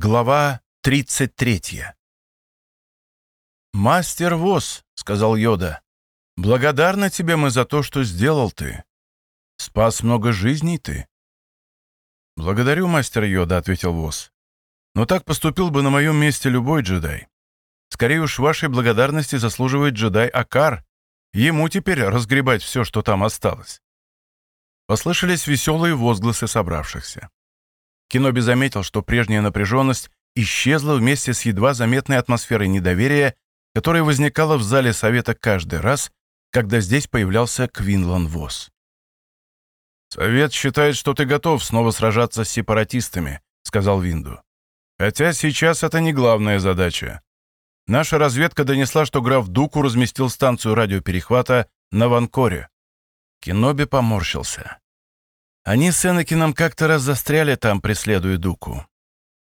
Глава 33 «Мастер Вос», — сказал Йода, — «благодарна тебе мы за то, что сделал ты. Спас много жизней ты». «Благодарю, мастер Йода», — ответил Вос. «Но так поступил бы на моем месте любой джедай. Скорее уж вашей благодарности заслуживает джедай Акар. Ему теперь разгребать все, что там осталось». Послышались веселые возгласы собравшихся. Киноби заметил, что прежняя напряженность исчезла вместе с едва заметной атмосферой недоверия, которая возникала в зале совета каждый раз, когда здесь появлялся Квинлан Восс. «Совет считает, что ты готов снова сражаться с сепаратистами», — сказал Винду. «Хотя сейчас это не главная задача. Наша разведка донесла, что граф Дуку разместил станцию радиоперехвата на Ванкоре». Киноби поморщился. Они с Энакином как-то раз застряли там, преследуя Дуку.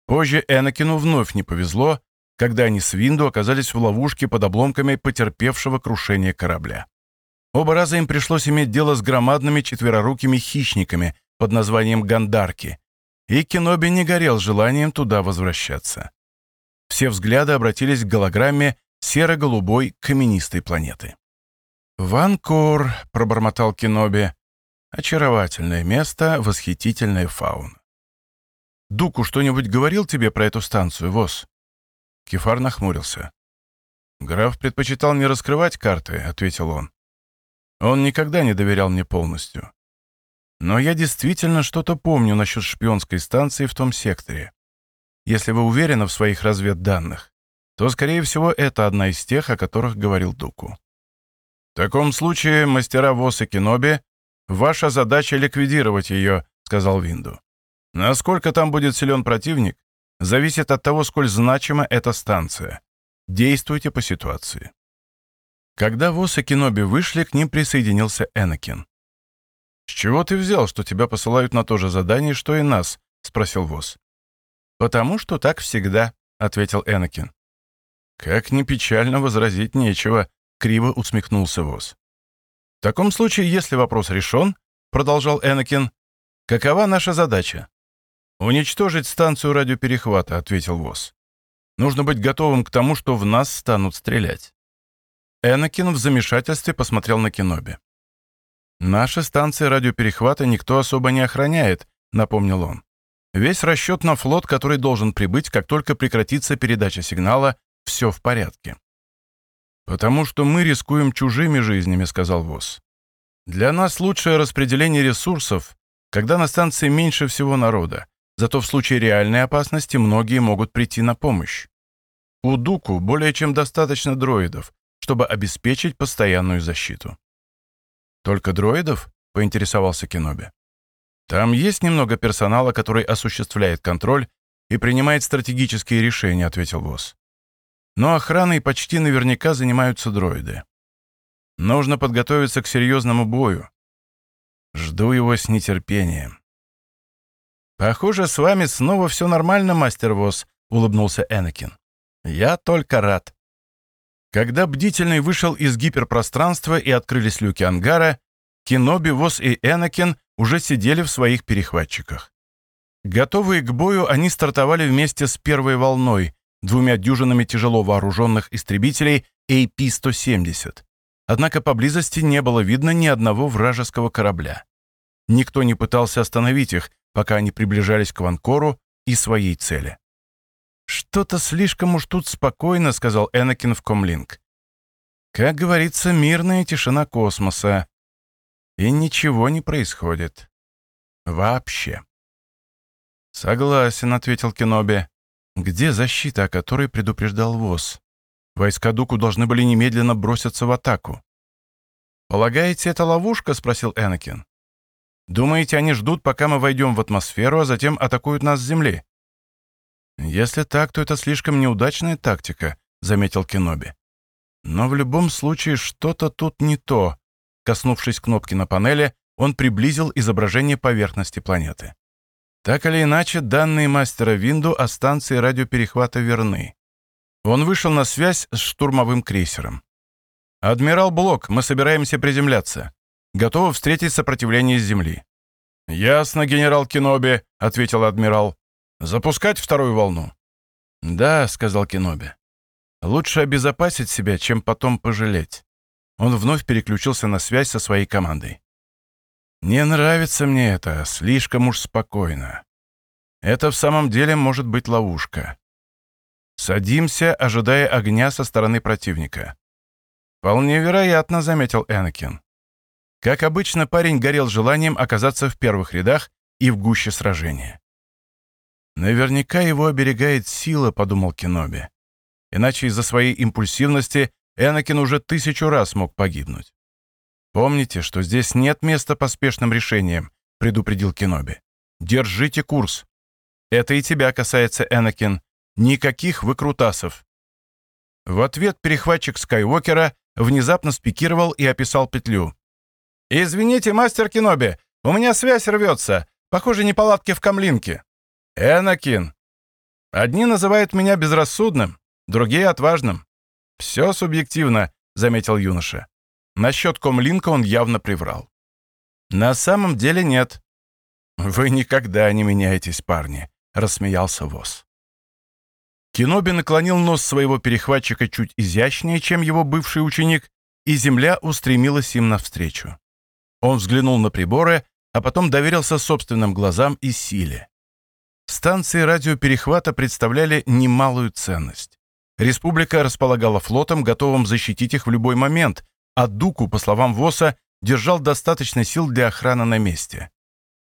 Позже Энакину вновь не повезло, когда они с Винду оказались в ловушке под обломками потерпевшего крушение корабля. Оба раза им пришлось иметь дело с громадными четверорукими хищниками под названием Гандарки, и Кеноби не горел желанием туда возвращаться. Все взгляды обратились к голограмме серо-голубой каменистой планеты. «Ванкор», — пробормотал Кеноби, Очаровательное место, восхитительная фауна. «Дуку что-нибудь говорил тебе про эту станцию, ВОЗ?» Кефар нахмурился. «Граф предпочитал не раскрывать карты», — ответил он. «Он никогда не доверял мне полностью. Но я действительно что-то помню насчет шпионской станции в том секторе. Если вы уверены в своих разведданных, то, скорее всего, это одна из тех, о которых говорил Дуку. В таком случае мастера ВОЗ и Киноби «Ваша задача — ликвидировать ее», — сказал Винду. «Насколько там будет силен противник, зависит от того, сколь значима эта станция. Действуйте по ситуации». Когда Вос и Киноби вышли, к ним присоединился Энакин. «С чего ты взял, что тебя посылают на то же задание, что и нас?» — спросил Вос. «Потому что так всегда», — ответил Энакин. «Как ни печально возразить нечего», — криво усмехнулся Вос. «В таком случае, если вопрос решен, — продолжал Энакин, — какова наша задача?» «Уничтожить станцию радиоперехвата», — ответил Восс. «Нужно быть готовым к тому, что в нас станут стрелять». Энакин в замешательстве посмотрел на Киноби. «Наши станции радиоперехвата никто особо не охраняет», — напомнил он. «Весь расчет на флот, который должен прибыть, как только прекратится передача сигнала, все в порядке». «Потому что мы рискуем чужими жизнями», — сказал ВОЗ. «Для нас лучшее распределение ресурсов, когда на станции меньше всего народа, зато в случае реальной опасности многие могут прийти на помощь. У Дуку более чем достаточно дроидов, чтобы обеспечить постоянную защиту». «Только дроидов?» — поинтересовался Кеноби. «Там есть немного персонала, который осуществляет контроль и принимает стратегические решения», — ответил ВОЗ. Но охраной почти наверняка занимаются дроиды. Нужно подготовиться к серьезному бою. Жду его с нетерпением. «Похоже, с вами снова все нормально, мастер Вос», — улыбнулся Энакин. «Я только рад». Когда Бдительный вышел из гиперпространства и открылись люки ангара, Киноби, Вос и Энакин уже сидели в своих перехватчиках. Готовые к бою, они стартовали вместе с первой волной, двумя дюжинами тяжело вооруженных истребителей AP-170. Однако поблизости не было видно ни одного вражеского корабля. Никто не пытался остановить их, пока они приближались к Ванкору и своей цели. «Что-то слишком уж тут спокойно», — сказал Энакин в Комлинг. «Как говорится, мирная тишина космоса. И ничего не происходит. Вообще». «Согласен», — ответил Кеноби. Где защита, о которой предупреждал ВОЗ? Войска Дуку должны были немедленно броситься в атаку. «Полагаете, это ловушка?» — спросил Энакин. «Думаете, они ждут, пока мы войдем в атмосферу, а затем атакуют нас с Земли?» «Если так, то это слишком неудачная тактика», — заметил Кеноби. «Но в любом случае что-то тут не то». Коснувшись кнопки на панели, он приблизил изображение поверхности планеты. Так или иначе, данные мастера Винду о станции радиоперехвата верны. Он вышел на связь с штурмовым крейсером. «Адмирал Блок, мы собираемся приземляться. Готовы встретить сопротивление с Земли». «Ясно, генерал Киноби», — ответил адмирал. «Запускать вторую волну?» «Да», — сказал Кеноби. «Лучше обезопасить себя, чем потом пожалеть». Он вновь переключился на связь со своей командой. «Не нравится мне это, слишком уж спокойно. Это в самом деле может быть ловушка. Садимся, ожидая огня со стороны противника». «Вполне вероятно», — заметил Энакин. Как обычно, парень горел желанием оказаться в первых рядах и в гуще сражения. «Наверняка его оберегает сила», — подумал Кеноби. Иначе из-за своей импульсивности Энакин уже тысячу раз мог погибнуть. «Помните, что здесь нет места поспешным решениям», — предупредил Кеноби. «Держите курс. Это и тебя касается, Энакин. Никаких выкрутасов». В ответ перехватчик Скайуокера внезапно спикировал и описал петлю. «Извините, мастер Кеноби, у меня связь рвется. Похоже, неполадки в камлинке». «Энакин!» «Одни называют меня безрассудным, другие — отважным. Все субъективно», — заметил юноша. Насчет комлинка он явно приврал. «На самом деле нет». «Вы никогда не меняетесь, парни», — рассмеялся Вос. Киноби наклонил нос своего перехватчика чуть изящнее, чем его бывший ученик, и земля устремилась им навстречу. Он взглянул на приборы, а потом доверился собственным глазам и силе. Станции радиоперехвата представляли немалую ценность. Республика располагала флотом, готовым защитить их в любой момент, а Дуку, по словам ВОСа, держал достаточно сил для охраны на месте.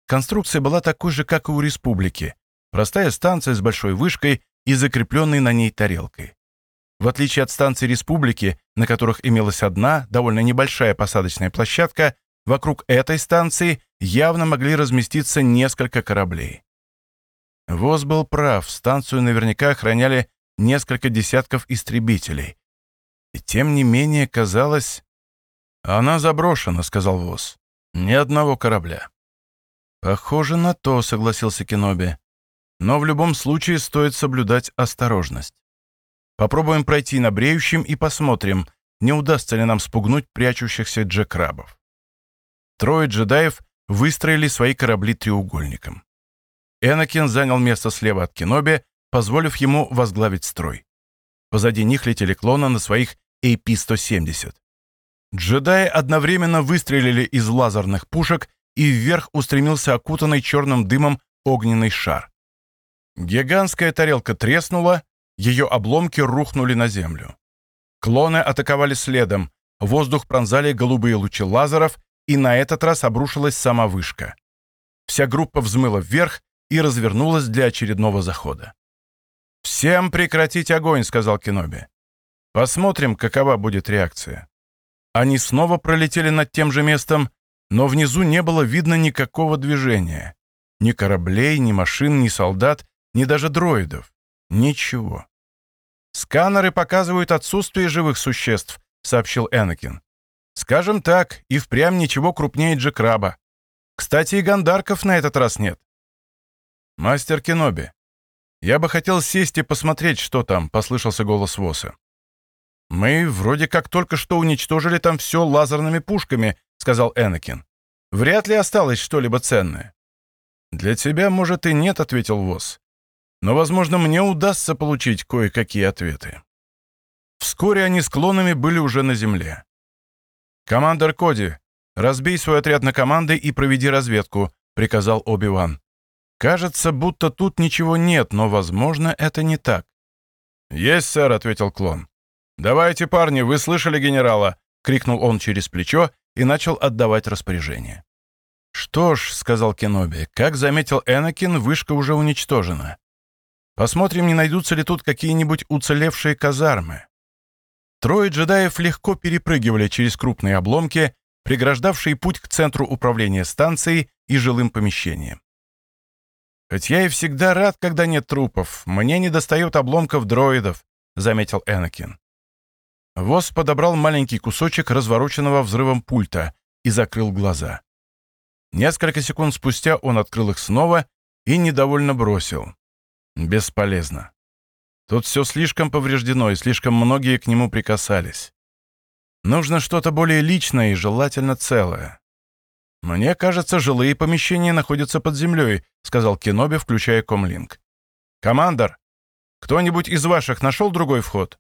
Конструкция была такой же, как и у республики. Простая станция с большой вышкой и закрепленной на ней тарелкой. В отличие от станций республики, на которых имелась одна, довольно небольшая посадочная площадка, вокруг этой станции явно могли разместиться несколько кораблей. ВОЗ был прав, станцию наверняка охраняли несколько десятков истребителей. И тем не менее казалось... «Она заброшена», — сказал ВОЗ. «Ни одного корабля». «Похоже на то», — согласился Кеноби. «Но в любом случае стоит соблюдать осторожность. Попробуем пройти на бреющем и посмотрим, не удастся ли нам спугнуть прячущихся джекрабов». Трое джедаев выстроили свои корабли треугольником. Энакин занял место слева от Кеноби, позволив ему возглавить строй. Позади них летели клоны на своих AP-170. Джедаи одновременно выстрелили из лазерных пушек, и вверх устремился окутанный черным дымом огненный шар. Гигантская тарелка треснула, ее обломки рухнули на землю. Клоны атаковали следом, воздух пронзали голубые лучи лазеров, и на этот раз обрушилась сама вышка. Вся группа взмыла вверх, и развернулась для очередного захода. «Всем прекратить огонь», — сказал Кеноби. «Посмотрим, какова будет реакция». Они снова пролетели над тем же местом, но внизу не было видно никакого движения. Ни кораблей, ни машин, ни солдат, ни даже дроидов. Ничего. «Сканеры показывают отсутствие живых существ», — сообщил Энакин. «Скажем так, и впрямь ничего крупнее Джекраба. Кстати, и гандарков на этот раз нет. «Мастер Кеноби, я бы хотел сесть и посмотреть, что там», — послышался голос Воса. «Мы вроде как только что уничтожили там все лазерными пушками», — сказал Энакин. «Вряд ли осталось что-либо ценное». «Для тебя, может, и нет», — ответил Вос. «Но, возможно, мне удастся получить кое-какие ответы». Вскоре они с клонами были уже на земле. «Командор Коди, разбей свой отряд на команды и проведи разведку», — приказал Оби-Ван. Кажется, будто тут ничего нет, но, возможно, это не так. «Есть, сэр», — ответил клон. «Давайте, парни, вы слышали генерала?» — крикнул он через плечо и начал отдавать распоряжение. «Что ж», — сказал Кеноби, — «как заметил Энакин, вышка уже уничтожена. Посмотрим, не найдутся ли тут какие-нибудь уцелевшие казармы». Трое джедаев легко перепрыгивали через крупные обломки, преграждавшие путь к центру управления станцией и жилым помещениям. «Хоть я и всегда рад, когда нет трупов, мне не достает обломков дроидов», — заметил Энакин. Воз подобрал маленький кусочек развороченного взрывом пульта и закрыл глаза. Несколько секунд спустя он открыл их снова и недовольно бросил. Бесполезно. Тут все слишком повреждено, и слишком многие к нему прикасались. Нужно что-то более личное и желательно целое. «Мне кажется, жилые помещения находятся под землей», — сказал Кеноби, включая комлинк. «Командор!» Кто-нибудь из ваших нашел другой вход?»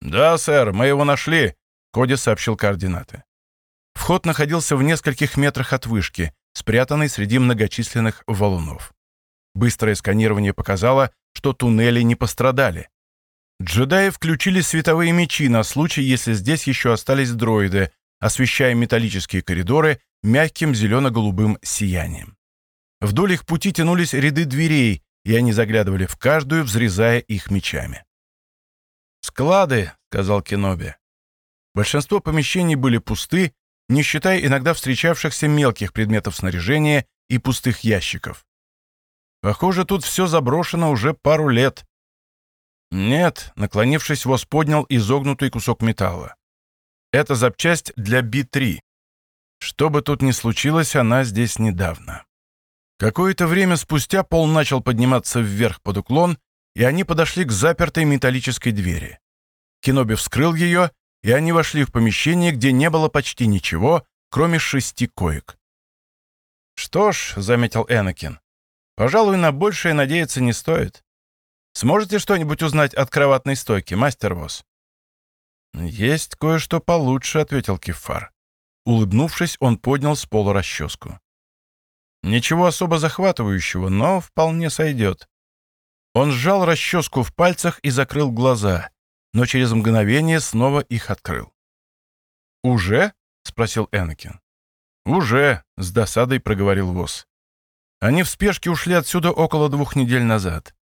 «Да, сэр, мы его нашли», — Коди сообщил координаты. Вход находился в нескольких метрах от вышки, спрятанный среди многочисленных валунов. Быстрое сканирование показало, что туннели не пострадали. Джедаи включили световые мечи на случай, если здесь еще остались дроиды, освещая металлические коридоры мягким зелено-голубым сиянием. Вдоль их пути тянулись ряды дверей, и они заглядывали в каждую, взрезая их мечами. «Склады», — сказал Кеноби. Большинство помещений были пусты, не считая иногда встречавшихся мелких предметов снаряжения и пустых ящиков. Похоже, тут все заброшено уже пару лет. Нет, наклонившись, Вос поднял изогнутый кусок металла. Это запчасть для Би-3. Что бы тут ни случилось, она здесь недавно. Какое-то время спустя пол начал подниматься вверх под уклон, и они подошли к запертой металлической двери. Киноби вскрыл ее, и они вошли в помещение, где не было почти ничего, кроме шести коек. «Что ж», — заметил Энакин, — «пожалуй, на большее надеяться не стоит. Сможете что-нибудь узнать от кроватной стойки, мастер Вос?» «Есть кое-что получше», — ответил Кефар. Улыбнувшись, он поднял с пола расческу. «Ничего особо захватывающего, но вполне сойдет». Он сжал расческу в пальцах и закрыл глаза, но через мгновение снова их открыл. «Уже?» — спросил Энакин. «Уже», — с досадой проговорил Вос. «Они в спешке ушли отсюда около двух недель назад.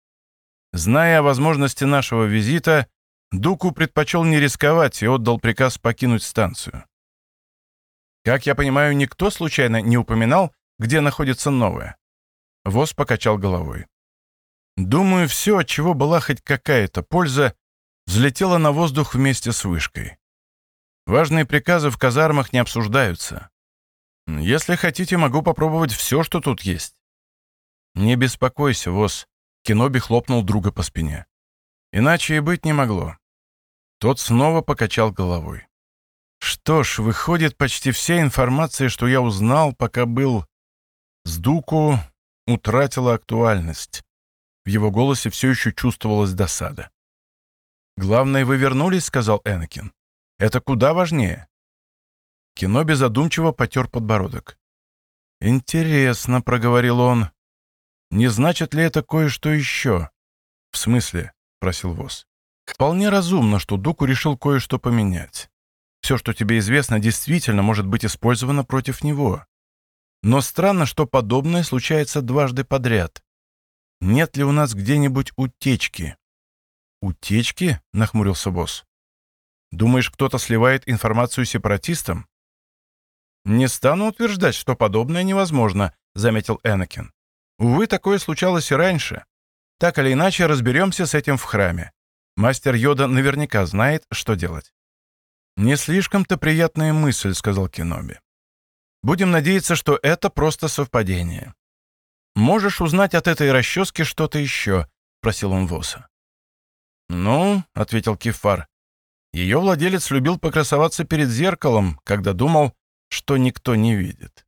Зная о возможности нашего визита, Дуку предпочел не рисковать и отдал приказ покинуть станцию. Как я понимаю, никто случайно не упоминал, где находится новое. Воз покачал головой. Думаю, все, от чего была хоть какая-то польза, взлетело на воздух вместе с вышкой. Важные приказы в казармах не обсуждаются. Если хотите, могу попробовать все, что тут есть. Не беспокойся, Воз. Киноби хлопнул друга по спине. Иначе и быть не могло. Тот снова покачал головой. Что ж, выходит, почти вся информация, что я узнал, пока был с Дуку, утратила актуальность. В его голосе все еще чувствовалась досада. «Главное, вы вернулись», — сказал Энакин. «Это куда важнее». Киноби задумчиво потер подбородок. «Интересно», — проговорил он. «Не значит ли это кое-что еще?» «В смысле?» — просил Вос. «Вполне разумно, что Дуку решил кое-что поменять. Все, что тебе известно, действительно может быть использовано против него. Но странно, что подобное случается дважды подряд. Нет ли у нас где-нибудь утечки?» «Утечки?» — нахмурился босс. «Думаешь, кто-то сливает информацию сепаратистам?» «Не стану утверждать, что подобное невозможно», — заметил Энакин. «Увы, такое случалось и раньше. Так или иначе, разберемся с этим в храме. Мастер Йода наверняка знает, что делать». «Не слишком-то приятная мысль», — сказал Кеноби. «Будем надеяться, что это просто совпадение». «Можешь узнать от этой расчески что-то еще?» — просил он Воса. «Ну», — ответил Кефар, — «ее владелец любил покрасоваться перед зеркалом, когда думал, что никто не видит».